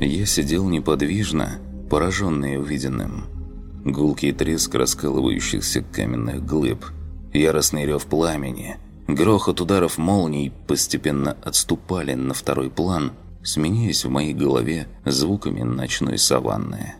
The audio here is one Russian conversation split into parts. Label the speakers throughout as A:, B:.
A: Я сидел неподвижно, пораженный увиденным. Гулкий треск раскалывающихся каменных глыб, яростный рев пламени, грохот ударов молний постепенно отступали на второй план, сменяясь в моей голове звуками ночной саванны.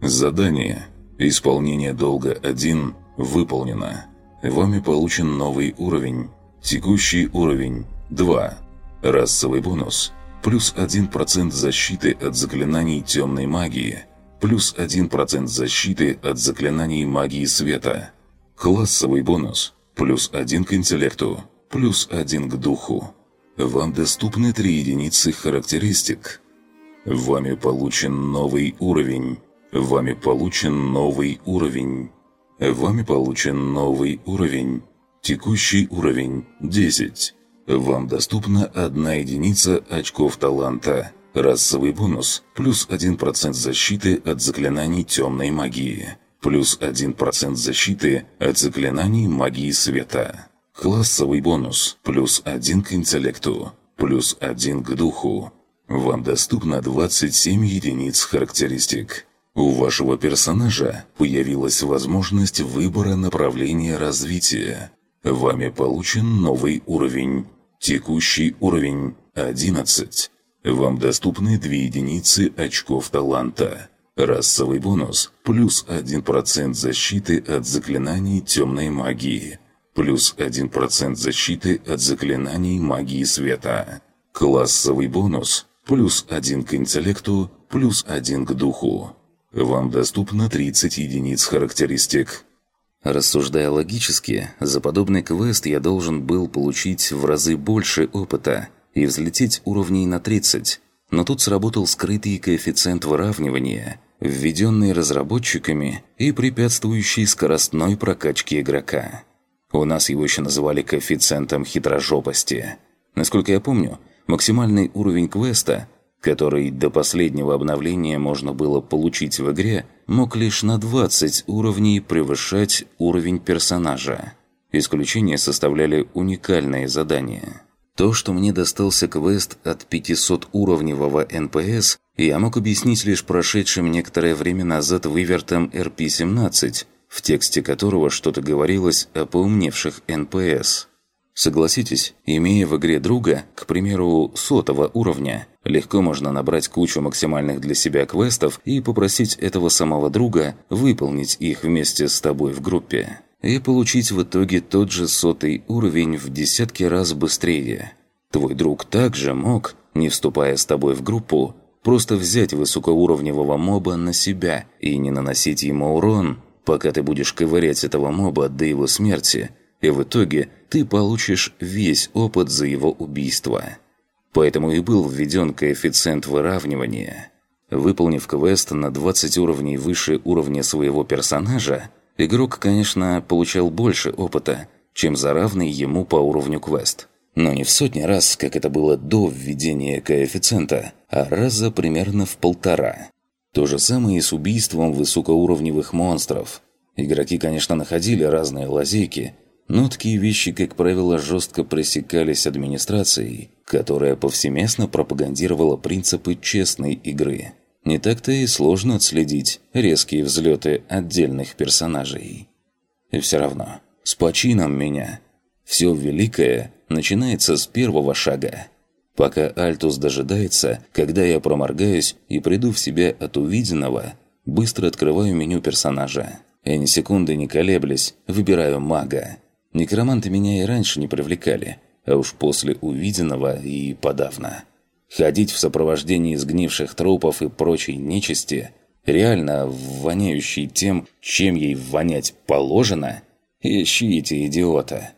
B: Задание. Исполнение долга 1 выполнено. Вами получен новый уровень. Текущий уровень 2. Расовый бонус. Плюс 1% защиты от заклинаний темной магии. Плюс 1% защиты от заклинаний магии света. Классовый бонус. Плюс 1 к интеллекту. Плюс 1 к духу. Вам доступны 3 единицы характеристик. Вами получен новый уровень. Вами получен новый уровень. Вами получен новый уровень. Текущий уровень 10. Вам доступна одна единица очков таланта. Расовый бонус плюс 1% защиты от заклинаний темной магии. Плюс 1% защиты от заклинаний магии света. Классовый бонус плюс 1 к интеллекту. Плюс 1 к духу. Вам доступно 27 единиц характеристик. У вашего персонажа появилась возможность выбора направления развития. Вами получен новый уровень. Текущий уровень 11. Вам доступны 2 единицы очков таланта. Расовый бонус плюс 1% защиты от заклинаний темной магии. Плюс 1% защиты от заклинаний магии света. Классовый бонус плюс 1 к интеллекту, плюс 1 к духу. Вам доступно 30 единиц характеристик.
A: Рассуждая логически, за подобный квест я должен был получить в разы больше опыта и взлететь уровней на 30, но тут сработал скрытый коэффициент выравнивания, введенный разработчиками и препятствующий скоростной прокачке игрока. У нас его еще называли коэффициентом хитрожопости. Насколько я помню, максимальный уровень квеста который до последнего обновления можно было получить в игре, мог лишь на 20 уровней превышать уровень персонажа. Исключение составляли уникальные задания. То, что мне достался квест от 500-уровневого НПС, я мог объяснить лишь прошедшим некоторое время назад вывертом РП-17, в тексте которого что-то говорилось о поумневших НПС. Согласитесь, имея в игре друга, к примеру, сотого уровня, легко можно набрать кучу максимальных для себя квестов и попросить этого самого друга выполнить их вместе с тобой в группе. И получить в итоге тот же сотый уровень в десятки раз быстрее. Твой друг также мог, не вступая с тобой в группу, просто взять высокоуровневого моба на себя и не наносить ему урон, пока ты будешь ковырять этого моба до его смерти – и в итоге ты получишь весь опыт за его убийство. Поэтому и был введен коэффициент выравнивания. Выполнив квест на 20 уровней выше уровня своего персонажа, игрок, конечно, получал больше опыта, чем за равный ему по уровню квест. Но не в сотни раз, как это было до введения коэффициента, а раза примерно в полтора. То же самое и с убийством высокоуровневых монстров. Игроки, конечно, находили разные лазейки, но такие вещи, как правило, жестко пресекались администрацией, которая повсеместно пропагандировала принципы честной игры. Не так-то и сложно отследить резкие взлеты отдельных персонажей. И все равно, с почином меня. Все великое начинается с первого шага. Пока Альтус дожидается, когда я проморгаюсь и приду в себя от увиденного, быстро открываю меню персонажа. И ни секунды не колеблясь, выбираю мага. Некроманты меня и раньше не привлекали, а уж после увиденного и подавно. Ходить в сопровождении сгнивших трупов и прочей нечисти, реально воняющей тем, чем ей вонять положено, ищите идиота.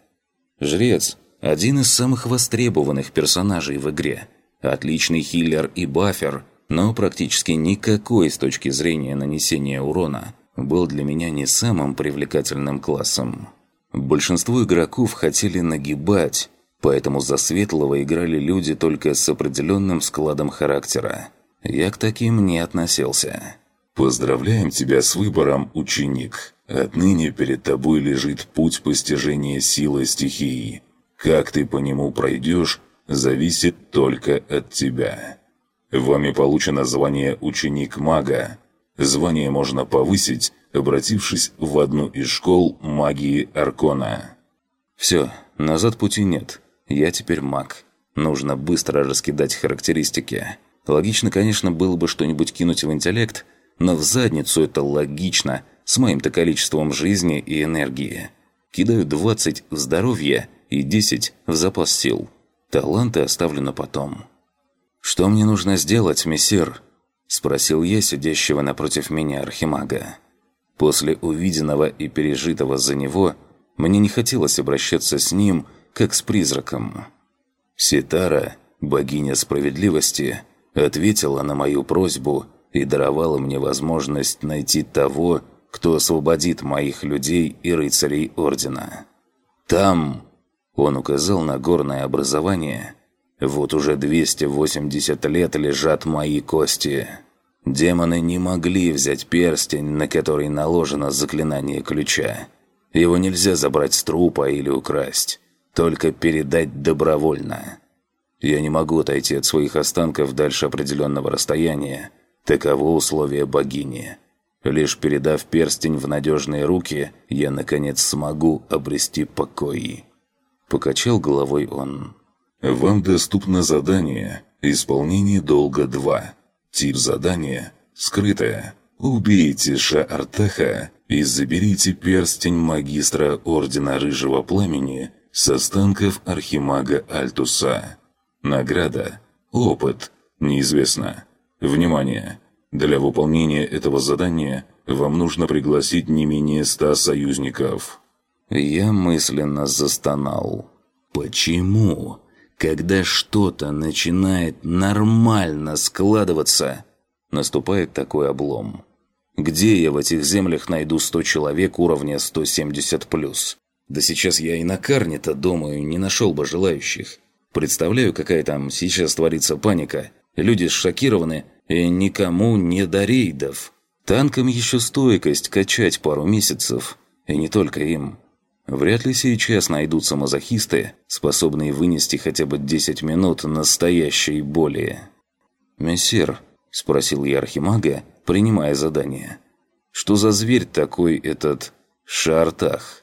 A: Жрец – один из самых востребованных персонажей в игре. Отличный хиллер и бафер, но практически никакой с точки зрения нанесения урона был для меня не самым привлекательным классом. Большинство игроков хотели нагибать, поэтому за светлого играли люди только с определенным складом характера. Я к таким не относился.
B: «Поздравляем тебя с выбором, ученик. Отныне перед тобой лежит путь постижения силы стихии. Как ты по нему пройдешь, зависит только от тебя. Вами получено звание «Ученик мага». Звание можно повысить, обратившись в одну из школ магии Аркона.
A: Все, назад пути нет. Я теперь маг. Нужно быстро раскидать характеристики. Логично, конечно, было бы что-нибудь кинуть в интеллект, но в задницу это логично, с моим-то количеством жизни и энергии. Кидаю 20 в здоровье и 10 в запас сил. Таланты оставлю на потом. «Что мне нужно сделать, мессир?» – спросил я сидящего напротив меня архимага. После увиденного и пережитого за него, мне не хотелось обращаться с ним, как с призраком. Ситара, богиня справедливости, ответила на мою просьбу и даровала мне возможность найти того, кто освободит моих людей и рыцарей Ордена. «Там!» – он указал на горное образование – вот уже 280 лет лежат мои кости. Демоны не могли взять перстень, на который наложено заклинание ключа. Его нельзя забрать с трупа или украсть, только передать добровольно. Я не могу отойти от своих останков дальше определенного расстояния. Таково условие богини. Лишь передав перстень в надежные руки, я, наконец, смогу обрести покой. Покачал головой он.
B: Вам доступно задание «Исполнение долга 2». Тип задания «Скрытое». Убейте Ша-Артаха и заберите перстень магистра Ордена Рыжего Пламени с останков Архимага Альтуса. Награда. Опыт. Неизвестно. Внимание! Для выполнения этого задания вам нужно пригласить не менее ста союзников.
A: Я мысленно застонал. «Почему?» Когда что-то начинает нормально складываться, наступает такой облом. Где я в этих землях найду 100 человек уровня 170+. Да сейчас я и на карне-то, думаю, не нашел бы желающих. Представляю, какая там сейчас творится паника. Люди шокированы, и никому не до рейдов. Танкам еще стойкость качать пару месяцев. И не только им. Вряд ли сейчас найдутся мазохисты, способные вынести хотя бы 10 минут настоящей боли. «Мессир», – спросил я Архимага, принимая задание, – «что за зверь такой этот Шартах?»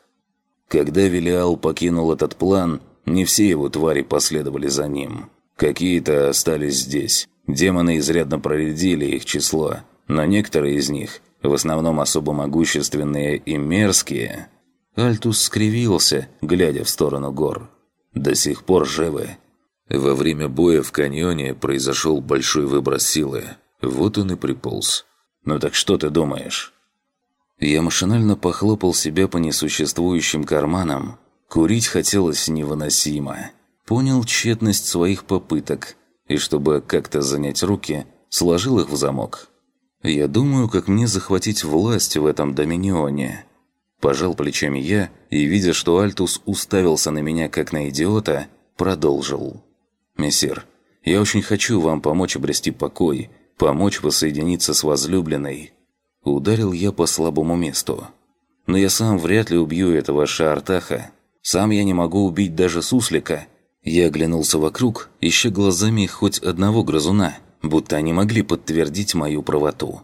A: Когда Велиал покинул этот план, не все его твари последовали за ним. Какие-то остались здесь. Демоны изрядно проредили их число, но некоторые из них, в основном особо могущественные и мерзкие – Альтус скривился, глядя в сторону гор. «До сих пор живы». Во время боя в каньоне произошел большой выброс силы. Вот он и приполз. «Ну так что ты думаешь?» Я машинально похлопал себя по несуществующим карманам. Курить хотелось невыносимо. Понял тщетность своих попыток, и чтобы как-то занять руки, сложил их в замок. Я думаю, как мне захватить власть в этом доминионе. Пожал плечами я и, видя, что Альтус уставился на меня как на идиота, продолжил. «Мессир, я очень хочу вам помочь обрести покой, помочь воссоединиться с возлюбленной». Ударил я по слабому месту. «Но я сам вряд ли убью этого Шаартаха. Сам я не могу убить даже суслика». Я оглянулся вокруг, ища глазами хоть одного грызуна, будто они могли подтвердить мою правоту.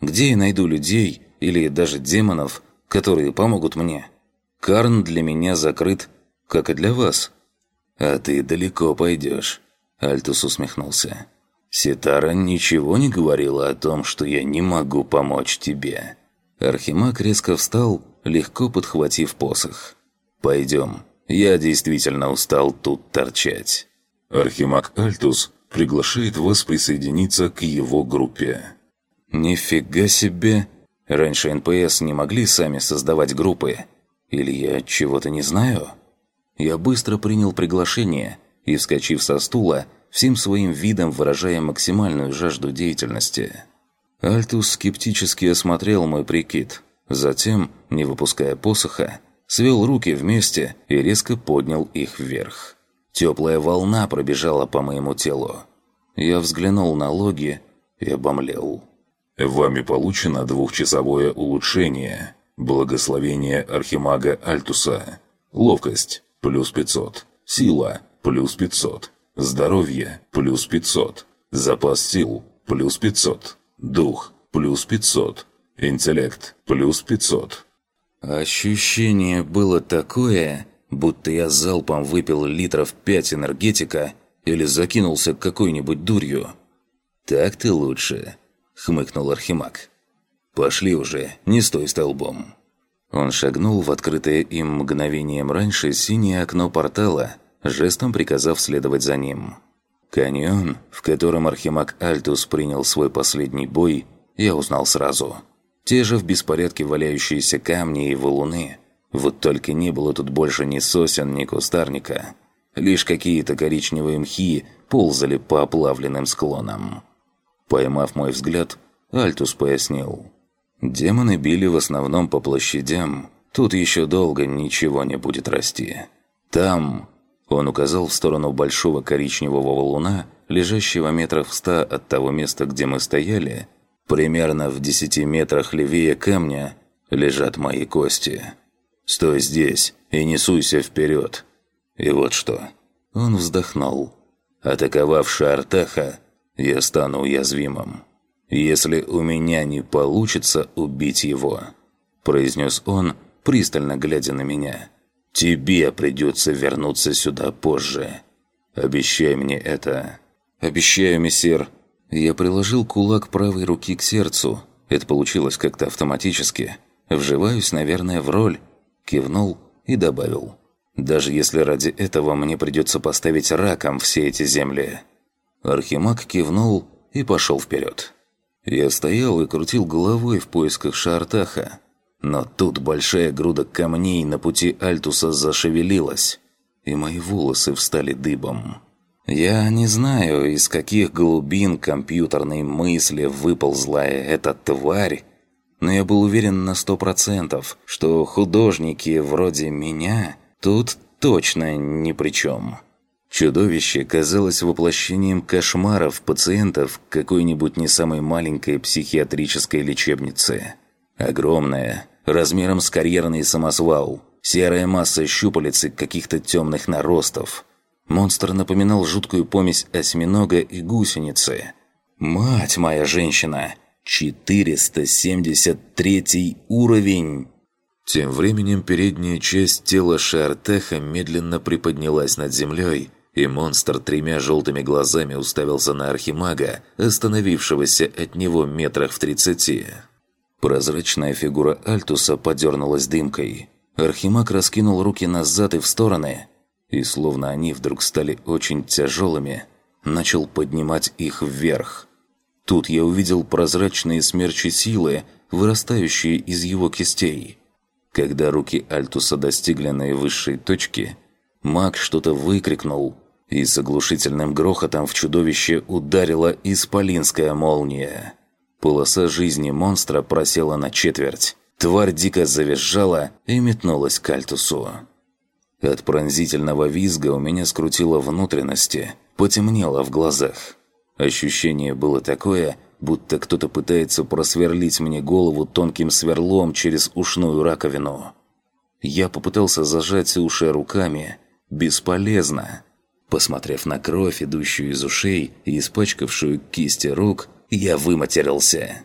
A: Где я найду людей или даже демонов, которые помогут мне. Карн для меня закрыт, как и для вас». «А ты далеко пойдешь», — Альтус усмехнулся. «Ситара ничего не говорила о том, что я не могу помочь тебе». Архимаг резко встал, легко подхватив посох. «Пойдем. Я действительно устал тут торчать».
B: Архимаг Альтус приглашает вас присоединиться к его группе.
A: «Нифига себе!» Раньше НПС не могли сами создавать группы. Или я чего-то не знаю? Я быстро принял приглашение и, вскочив со стула, всем своим видом выражая максимальную жажду деятельности. Альтус скептически осмотрел мой прикид. Затем, не выпуская посоха, свел руки вместе и резко поднял их вверх. Теплая волна пробежала по моему телу. Я взглянул на логи и обомлел.
B: Вами получено двухчасовое улучшение. Благословение Архимага Альтуса. Ловкость – плюс 500. Сила – плюс 500. Здоровье – плюс 500. Запас сил – плюс 500. Дух – плюс 500. Интеллект – плюс 500.
A: Ощущение было такое, будто я залпом выпил литров пять энергетика или закинулся какой-нибудь дурью. «Так ты лучше», — хмыкнул Архимаг. «Пошли уже, не стой столбом». Он шагнул в открытое им мгновением раньше синее окно портала, жестом приказав следовать за ним. Каньон, в котором Архимаг Альтус принял свой последний бой, я узнал сразу — те же в беспорядке валяющиеся камни и валуны. Вот только не было тут больше ни сосен, ни кустарника. Лишь какие-то коричневые мхи ползали по оплавленным склонам. Поймав мой взгляд, Альтус пояснил. «Демоны били в основном по площадям. Тут еще долго ничего не будет расти. Там...» Он указал в сторону большого коричневого валуна, лежащего метров в ста от того места, где мы стояли, Примерно в десяти метрах левее камня лежат мои кости. Стой здесь и не суйся вперед. И вот что. Он вздохнул. Атаковав Артаха, я стану уязвимым. Если у меня не получится убить его, произнес он, пристально глядя на меня. Тебе придется вернуться сюда позже. Обещай мне это. Обещаю, мессир. Я приложил кулак правой руки к сердцу. Это получилось как-то автоматически. Вживаюсь, наверное, в роль. Кивнул и добавил. Даже если ради этого мне придется поставить раком все эти земли. Архимаг кивнул и пошел вперед. Я стоял и крутил головой в поисках Шартаха. Но тут большая груда камней на пути Альтуса зашевелилась, и мои волосы встали дыбом. Я не знаю, из каких глубин компьютерной мысли выползла эта тварь, но я был уверен на сто процентов, что художники вроде меня тут точно ни при чем. Чудовище казалось воплощением кошмаров пациентов какой-нибудь не самой маленькой психиатрической лечебницы. Огромное, размером с карьерный самосвал, серая масса щупалец и каких-то темных наростов – Монстр напоминал жуткую помесь осьминога и гусеницы. «Мать моя женщина! 473 уровень!» Тем временем передняя часть тела Шартеха медленно приподнялась над землей, и монстр тремя желтыми глазами уставился на Архимага, остановившегося от него метрах в тридцати. Прозрачная фигура Альтуса подернулась дымкой. Архимаг раскинул руки назад и в стороны, и словно они вдруг стали очень тяжелыми, начал поднимать их вверх. Тут я увидел прозрачные смерчи силы, вырастающие из его кистей. Когда руки Альтуса достигли наивысшей точки, маг что-то выкрикнул, и с оглушительным грохотом в чудовище ударила исполинская молния. Полоса жизни монстра просела на четверть. Тварь дико завизжала и метнулась к Альтусу. От пронзительного визга у меня скрутило внутренности, потемнело в глазах. Ощущение было такое, будто кто-то пытается просверлить мне голову тонким сверлом через ушную раковину. Я попытался зажать уши руками. Бесполезно. Посмотрев на кровь, идущую из ушей и испачкавшую кисти рук, я выматерился.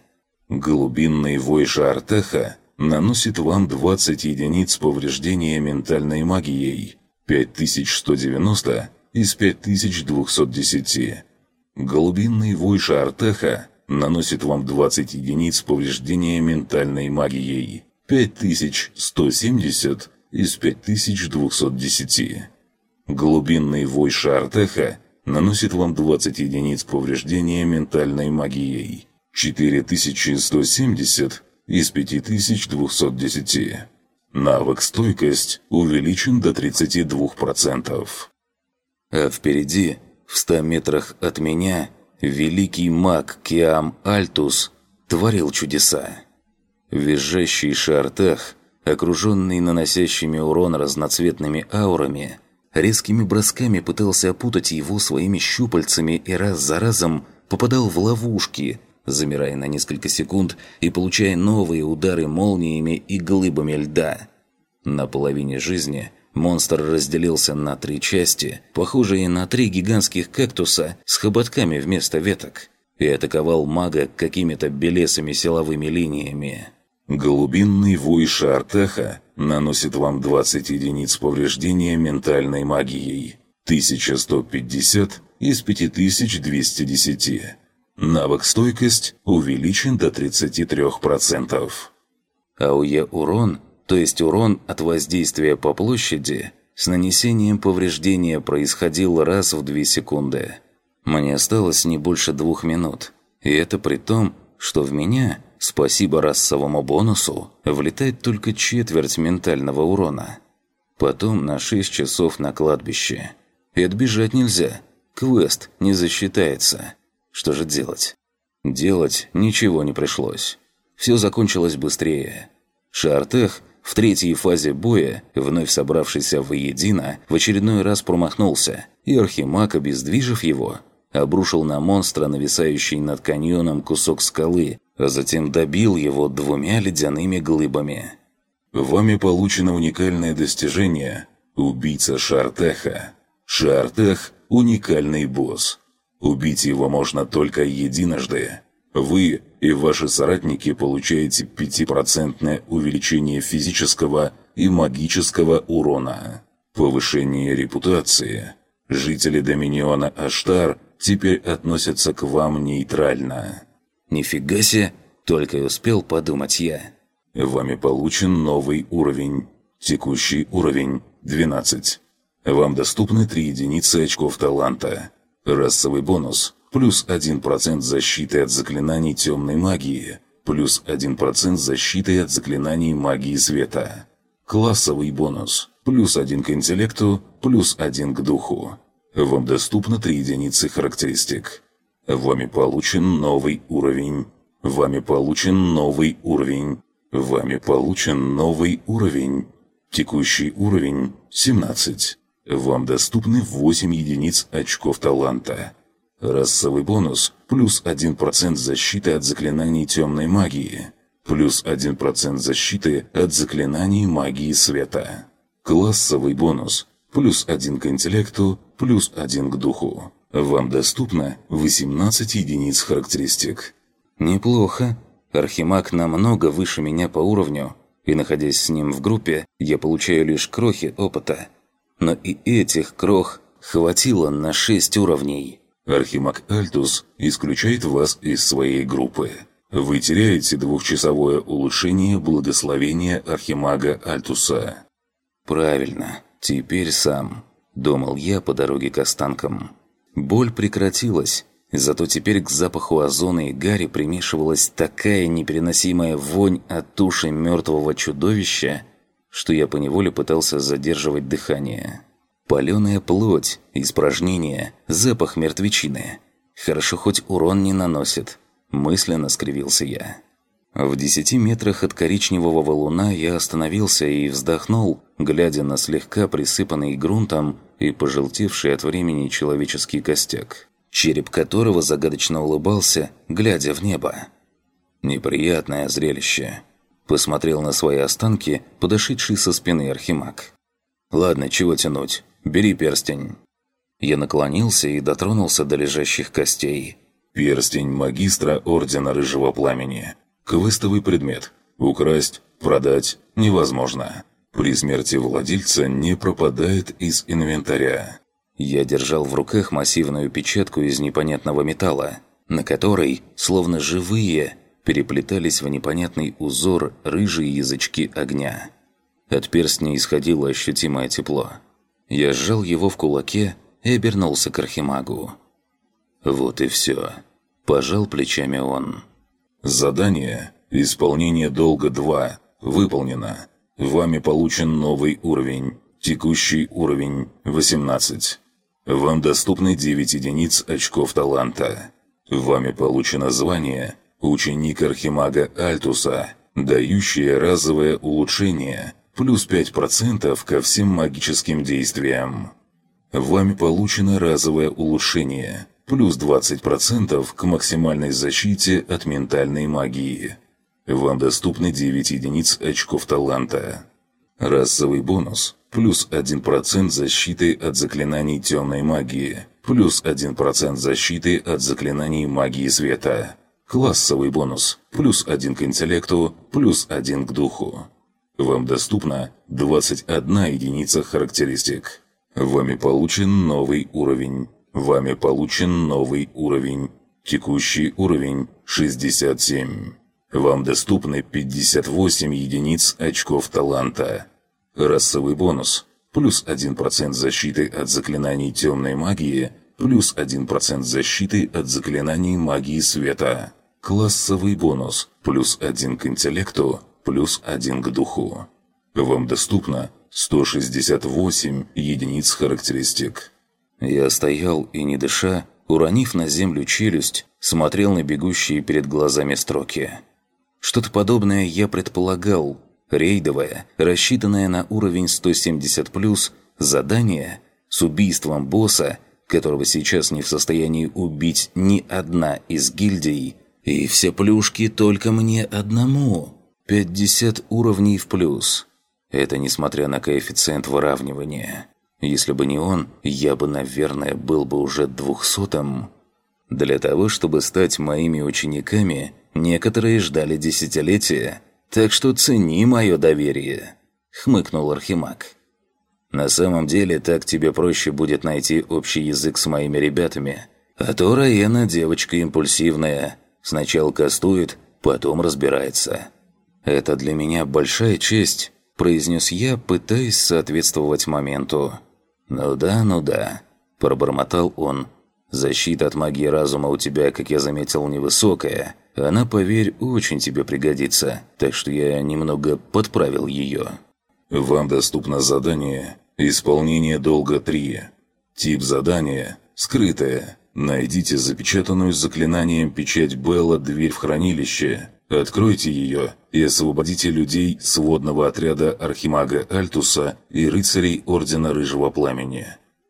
B: Глубинный вой Артеха наносит вам 20 единиц повреждения ментальной магией, 5190 из 5210. Голубинный вой Шартеха наносит вам 20 единиц повреждения ментальной магией, 5170 из 5210. Глубинный вой Шартеха наносит вам 20 единиц повреждения ментальной магией, 4170 из 5210. Навык «Стойкость» увеличен до 32%.
A: А впереди, в 100 метрах от меня, великий маг Киам Альтус творил чудеса. Визжащий шартах, окруженный наносящими урон разноцветными аурами, резкими бросками пытался опутать его своими щупальцами и раз за разом попадал в ловушки, замирая на несколько секунд и получая новые удары молниями и глыбами льда. На половине жизни Монстр разделился на три части, похожие на три гигантских кактуса с хоботками вместо веток, и атаковал мага какими-то белесыми силовыми линиями.
B: Голубинный вой Шартаха наносит вам 20 единиц повреждения ментальной магией. 1150 из 5210. Навык стойкость увеличен до 33%.
A: АУЕ урон, то есть урон от воздействия по площади, с нанесением повреждения происходил раз в 2 секунды. Мне осталось не больше двух минут, и это при том, что в меня, спасибо расовому бонусу, влетает только четверть ментального урона. Потом на 6 часов на кладбище. И отбежать нельзя, квест не засчитается. Что же делать? Делать ничего не пришлось. Все закончилось быстрее. Шартех в третьей фазе боя, вновь собравшийся воедино, в очередной раз промахнулся, и Архимаг, обездвижив его, обрушил на монстра, нависающий над каньоном кусок скалы, а затем добил его двумя ледяными глыбами.
B: Вами получено уникальное достижение «Убийца Шартеха». Шартех – уникальный босс. Убить его можно только единожды. Вы и ваши соратники получаете 5% увеличение физического и магического урона. Повышение репутации. Жители Доминиона Аштар теперь относятся к вам нейтрально.
A: Нифига себе, только и успел подумать я.
B: Вами получен новый уровень. Текущий уровень 12. Вам доступны 3 единицы очков таланта. Расовый бонус плюс 1% защиты от заклинаний темной магии, плюс 1% защиты от заклинаний магии света. Классовый бонус плюс 1 к интеллекту, плюс 1 к духу. Вам доступно 3 единицы характеристик. Вами получен новый уровень. Вами получен новый уровень. Вами получен новый уровень. Текущий уровень 17. Вам доступны 8 единиц очков таланта. Расовый бонус плюс 1% защиты от заклинаний темной магии. Плюс 1% защиты от заклинаний магии света. Классовый бонус плюс 1 к интеллекту, плюс 1 к духу. Вам доступно 18 единиц характеристик.
A: Неплохо. Архимаг намного выше меня по уровню, и находясь с ним в группе, я получаю лишь крохи опыта. Но и этих крох хватило на 6 уровней.
B: Архимаг Альтус исключает вас из своей группы. Вы теряете двухчасовое улучшение благословения Архимага Альтуса.
A: Правильно. «Теперь сам», – думал я по дороге к останкам. Боль прекратилась, зато теперь к запаху озона и гари примешивалась такая непереносимая вонь от туши мертвого чудовища, что я поневоле пытался задерживать дыхание. Паленая плоть, испражнения, запах мертвечины. Хорошо хоть урон не наносит. Мысленно скривился я. В десяти метрах от коричневого валуна я остановился и вздохнул, глядя на слегка присыпанный грунтом и пожелтевший от времени человеческий костяк, череп которого загадочно улыбался, глядя в небо. Неприятное зрелище. Посмотрел на свои останки, подошедший со спины архимаг. «Ладно, чего тянуть? Бери перстень». Я наклонился и дотронулся до лежащих костей.
B: «Перстень магистра Ордена Рыжего Пламени. Квестовый предмет. Украсть, продать невозможно. При смерти владельца не пропадает из инвентаря.
A: Я держал в руках массивную печатку из непонятного металла, на которой, словно живые, переплетались в непонятный узор рыжие язычки огня. От перстня исходило ощутимое тепло. Я сжал его в кулаке и обернулся к Архимагу. «Вот и все», – пожал плечами он.
B: Задание «Исполнение долга 2» выполнено. Вами получен новый уровень. Текущий уровень 18. Вам доступны 9 единиц очков таланта. Вами получено звание «Ученик Архимага Альтуса», дающее разовое улучшение, плюс 5% ко всем магическим действиям. Вами получено разовое улучшение – плюс 20% к максимальной защите от ментальной магии. Вам доступны 9 единиц очков таланта. Расовый бонус плюс 1% защиты от заклинаний темной магии, плюс 1% защиты от заклинаний магии света. Классовый бонус, плюс 1 к интеллекту, плюс 1 к духу. Вам доступно 21 единица характеристик. Вами получен новый уровень. Вами получен новый уровень. Текущий уровень 67. Вам доступны 58 единиц очков таланта. Расовый бонус. Плюс 1% защиты от заклинаний темной магии, плюс 1% защиты от заклинаний магии света. Классовый бонус. Плюс 1 к интеллекту, плюс 1 к духу. Вам доступно 168 единиц характеристик.
A: Я стоял и, не дыша, уронив на землю челюсть, смотрел на бегущие перед глазами строки. Что-то подобное я предполагал. Рейдовое, рассчитанное на уровень 170+, задание с убийством босса, которого сейчас не в состоянии убить ни одна из гильдий, и все плюшки только мне одному. 50 уровней в плюс. Это несмотря на коэффициент выравнивания. Если бы не он, я бы, наверное, был бы уже двухсотым. Для того, чтобы стать моими учениками, некоторые ждали десятилетия, так что цени мое доверие», — хмыкнул Архимаг. «На самом деле, так тебе проще будет найти общий язык с моими ребятами. А то Раена девочка импульсивная. Сначала кастует, потом разбирается. Это для меня большая честь», — произнес я, пытаясь соответствовать моменту. «Ну да, ну да», – пробормотал он. «Защита от магии разума у тебя, как я заметил, невысокая. Она, поверь, очень тебе пригодится, так что я немного подправил ее».
B: Вам доступно задание «Исполнение долга 3». Тип задания «Скрытое». Найдите запечатанную заклинанием печать Белла «Дверь в хранилище». Откройте ее и освободите людей сводного отряда Архимага Альтуса и рыцарей Ордена Рыжего Пламени.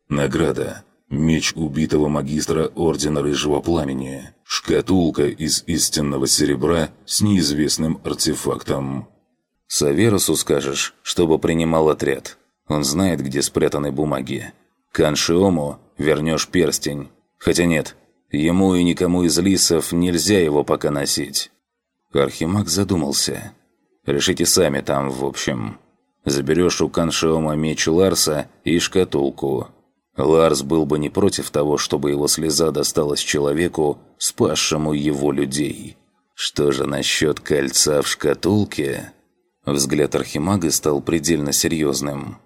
B: Награда. Меч убитого магистра Ордена Рыжего Пламени. Шкатулка из истинного серебра с неизвестным артефактом.
A: «Саверусу скажешь, чтобы принимал отряд. Он знает, где спрятаны бумаги. Каншиому вернешь перстень. Хотя нет, ему и никому из лисов нельзя его пока носить». Архимаг задумался. «Решите сами там, в общем. Заберешь у Каншиома меч Ларса и шкатулку. Ларс был бы не против того, чтобы его слеза досталась человеку, спасшему его людей. Что же насчет кольца в шкатулке?» Взгляд Архимага стал предельно серьезным.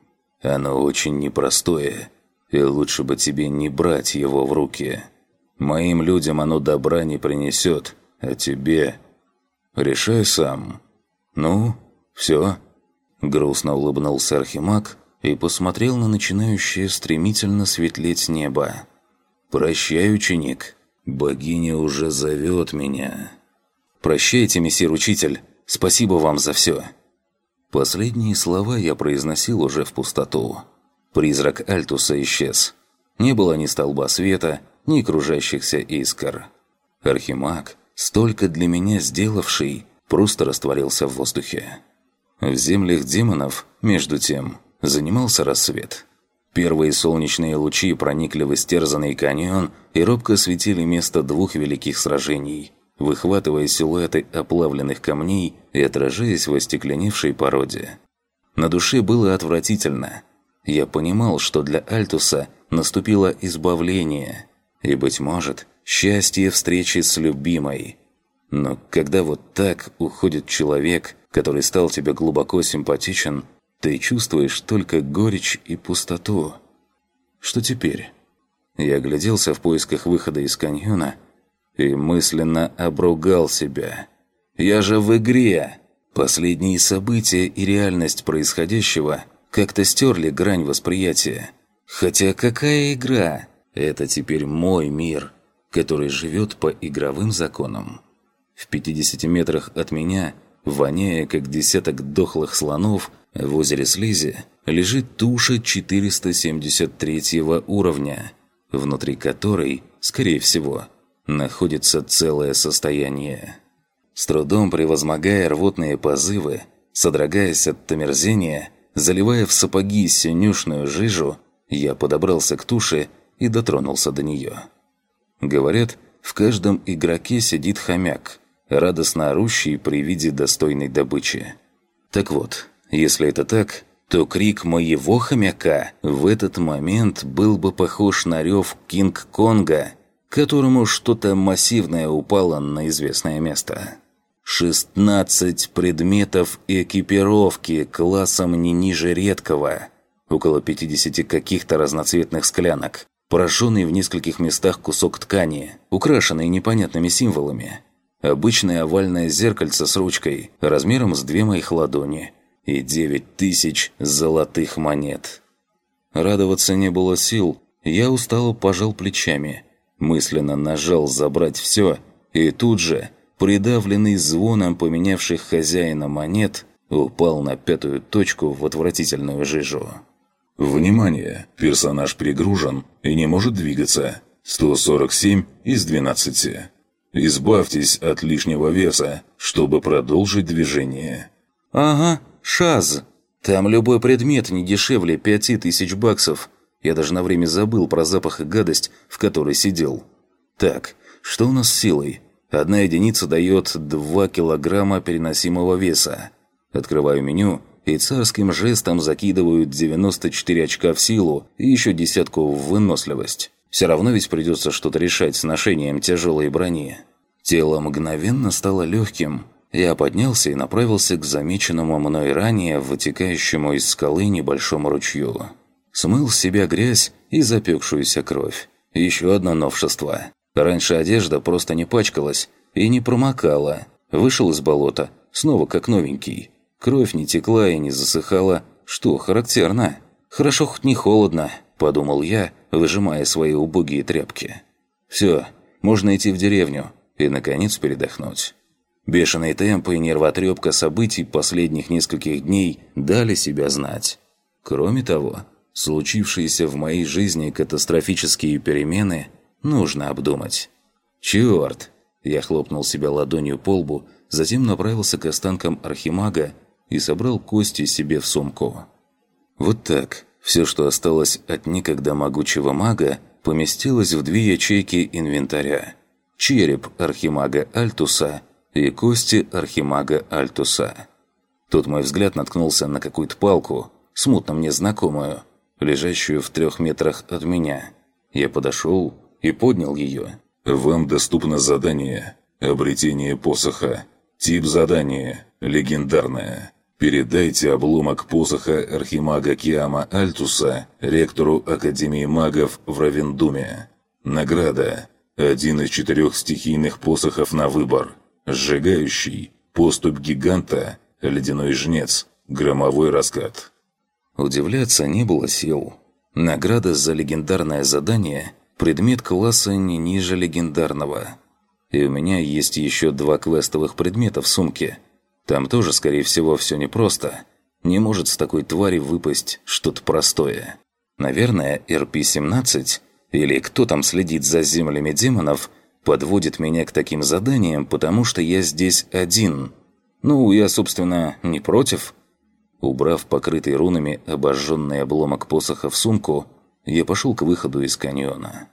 A: «Оно очень непростое, и лучше бы тебе не брать его в руки. Моим людям оно добра не принесет, а тебе Решай сам. Ну, все. Грустно улыбнулся Архимаг и посмотрел на начинающее стремительно светлеть небо. «Прощай, ученик. Богиня уже зовет меня». «Прощайте, мессир-учитель. Спасибо вам за все». Последние слова я произносил уже в пустоту. Призрак Альтуса исчез. Не было ни столба света, ни кружащихся искр. Архимаг, столько для меня сделавший, просто растворился в воздухе. В землях демонов, между тем, занимался рассвет. Первые солнечные лучи проникли в истерзанный каньон и робко осветили место двух великих сражений, выхватывая силуэты оплавленных камней и отражаясь в остекленевшей породе. На душе было отвратительно. Я понимал, что для Альтуса наступило избавление, и, быть может, счастье встречи с любимой. Но когда вот так уходит человек, который стал тебе глубоко симпатичен, ты чувствуешь только горечь и пустоту. Что теперь? Я огляделся в поисках выхода из каньона и мысленно обругал себя. Я же в игре! Последние события и реальность происходящего как-то стерли грань восприятия. Хотя какая игра? Это теперь мой мир – который живет по игровым законам. В 50 метрах от меня, воняя как десяток дохлых слонов, в озере Слизи лежит туша 473 уровня, внутри которой, скорее всего, находится целое состояние. С трудом превозмогая рвотные позывы, содрогаясь от омерзения, Заливая в сапоги синюшную жижу, я подобрался к туше и дотронулся до нее. Говорят, в каждом игроке сидит хомяк, радостно орущий при виде достойной добычи. Так вот, если это так, то крик моего хомяка в этот момент был бы похож на рев Кинг-Конга, которому что-то массивное упало на известное место. 16 предметов экипировки классом не ниже редкого, около 50 каких-то разноцветных склянок, пораженный в нескольких местах кусок ткани, украшенный непонятными символами, обычное овальное зеркальце с ручкой размером с две моих ладони и 9 тысяч золотых монет. Радоваться не было сил, я устало пожал плечами, мысленно нажал «забрать все» и тут же – придавленный звоном поменявших хозяина монет, упал на пятую точку в отвратительную жижу.
B: «Внимание! Персонаж пригружен и не может двигаться. 147 из 12. Избавьтесь от лишнего веса, чтобы продолжить движение».
A: «Ага, шаз. Там любой предмет не дешевле пяти тысяч баксов. Я даже на время забыл про запах и гадость, в которой сидел. Так, что у нас с силой?» Одна единица дает 2 килограмма переносимого веса. Открываю меню и царским жестом закидываю 94 очка в силу и еще десятку в выносливость. Все равно ведь придется что-то решать с ношением тяжелой брони. Тело мгновенно стало легким. Я поднялся и направился к замеченному мной ранее вытекающему из скалы небольшому ручью. Смыл с себя грязь и запекшуюся кровь. Еще одно новшество. Раньше одежда просто не пачкалась и не промокала. Вышел из болота, снова как новенький. Кровь не текла и не засыхала, что характерно. «Хорошо, хоть не холодно», – подумал я, выжимая свои убогие тряпки. «Все, можно идти в деревню и, наконец, передохнуть». Бешеные темпы и нервотрепка событий последних нескольких дней дали себя знать. Кроме того, случившиеся в моей жизни катастрофические перемены – Нужно обдумать. «Чёрт!» Я хлопнул себя ладонью по лбу, затем направился к останкам архимага и собрал кости себе в сумку. Вот так. Все, что осталось от некогда могучего мага, поместилось в две ячейки инвентаря. Череп архимага Альтуса и кости архимага Альтуса. Тут мой взгляд наткнулся на какую-то палку, смутно мне знакомую, лежащую в трех метрах от меня. Я подошел, и поднял ее.
B: «Вам доступно задание «Обретение посоха». Тип задания «Легендарное». Передайте обломок посоха архимага Киама Альтуса ректору Академии магов в Равендуме. Награда. Один из четырех стихийных посохов на выбор. Сжигающий. Поступь гиганта. Ледяной жнец. Громовой раскат.
A: Удивляться не было сил. Награда за легендарное задание Предмет класса не ниже легендарного. И у меня есть еще два квестовых предмета в сумке. Там тоже, скорее всего, все непросто. Не может с такой твари выпасть что-то простое. Наверное, РП-17 или кто там следит за землями демонов подводит меня к таким заданиям, потому что я здесь один. Ну, я, собственно, не против. Убрав покрытый рунами обожженный обломок посоха в сумку, я пошел к выходу из каньона.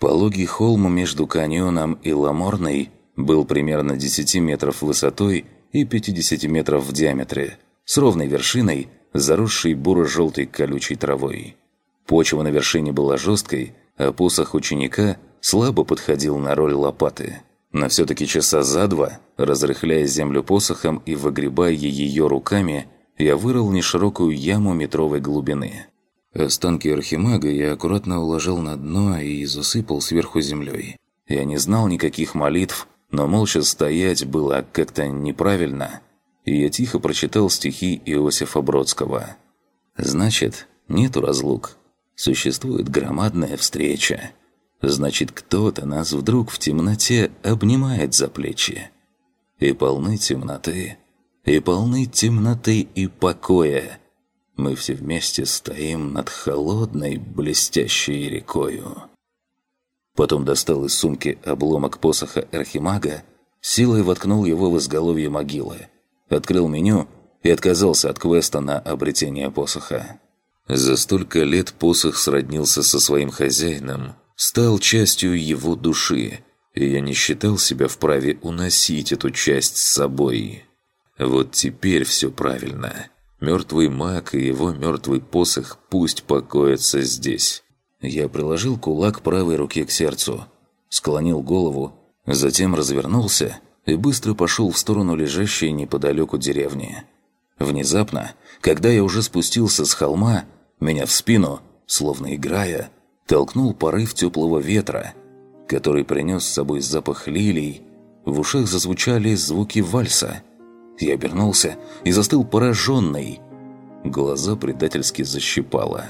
A: Пологий холм между каньоном и Ламорной был примерно 10 метров высотой и 50 метров в диаметре, с ровной вершиной, заросшей буро-желтой колючей травой. Почва на вершине была жесткой, а посох ученика слабо подходил на роль лопаты. Но все-таки часа за два, разрыхляя землю посохом и выгребая ее руками, я вырыл неширокую яму метровой глубины. Останки архимага я аккуратно уложил на дно и засыпал сверху землей. Я не знал никаких молитв, но молча стоять было как-то неправильно, и я тихо прочитал стихи Иосифа Бродского. «Значит, нету разлук. Существует громадная встреча. Значит, кто-то нас вдруг в темноте обнимает за плечи. И полны темноты, и полны темноты и покоя» мы все вместе стоим над холодной, блестящей рекою. Потом достал из сумки обломок посоха Архимага, силой воткнул его в изголовье могилы, открыл меню и отказался от квеста на обретение посоха. За столько лет посох сроднился со своим хозяином, стал частью его души, и я не считал себя вправе уносить эту часть с собой. Вот теперь все правильно. Мертвый маг и его мертвый посох пусть покоятся здесь. Я приложил кулак правой руке к сердцу, склонил голову, затем развернулся и быстро пошел в сторону лежащей неподалеку деревни. Внезапно, когда я уже спустился с холма, меня в спину, словно играя, толкнул порыв теплого ветра, который принес с собой запах лилий, в ушах зазвучали звуки вальса. Я обернулся и застыл пораженный. Глаза предательски защипало.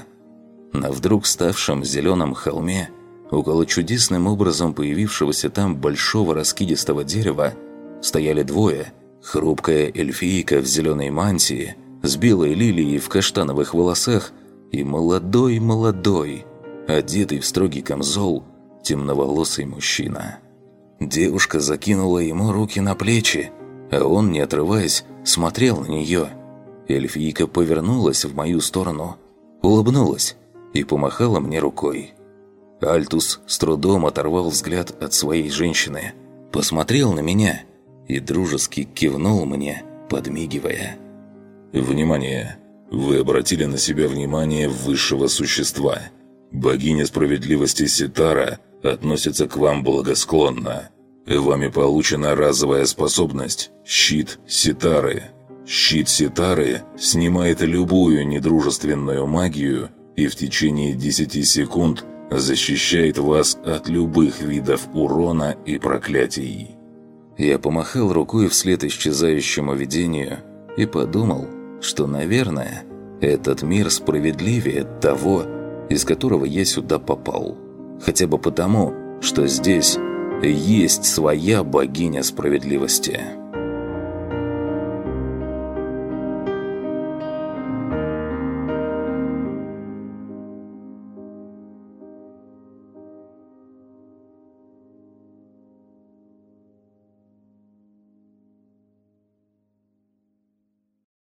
A: На вдруг ставшем зеленом холме, около чудесным образом появившегося там большого раскидистого дерева, стояли двое. Хрупкая эльфийка в зеленой мантии, с белой лилией в каштановых волосах и молодой-молодой, одетый в строгий камзол, темноволосый мужчина. Девушка закинула ему руки на плечи, а он, не отрываясь, смотрел на нее. Эльфийка повернулась в мою сторону, улыбнулась и помахала мне рукой. Альтус с трудом оторвал взгляд от своей женщины, посмотрел на меня и дружески кивнул мне, подмигивая.
B: «Внимание! Вы обратили на себя внимание высшего существа. Богиня справедливости Ситара относится к вам благосклонно. Вами получена разовая способность «Щит Ситары». Щит Ситары снимает любую недружественную магию и в течение 10 секунд защищает вас от любых видов урона и проклятий.
A: Я помахал рукой вслед исчезающему видению и подумал – что, наверное, этот мир справедливее того, из которого я сюда попал. Хотя бы потому, что здесь есть своя богиня справедливости».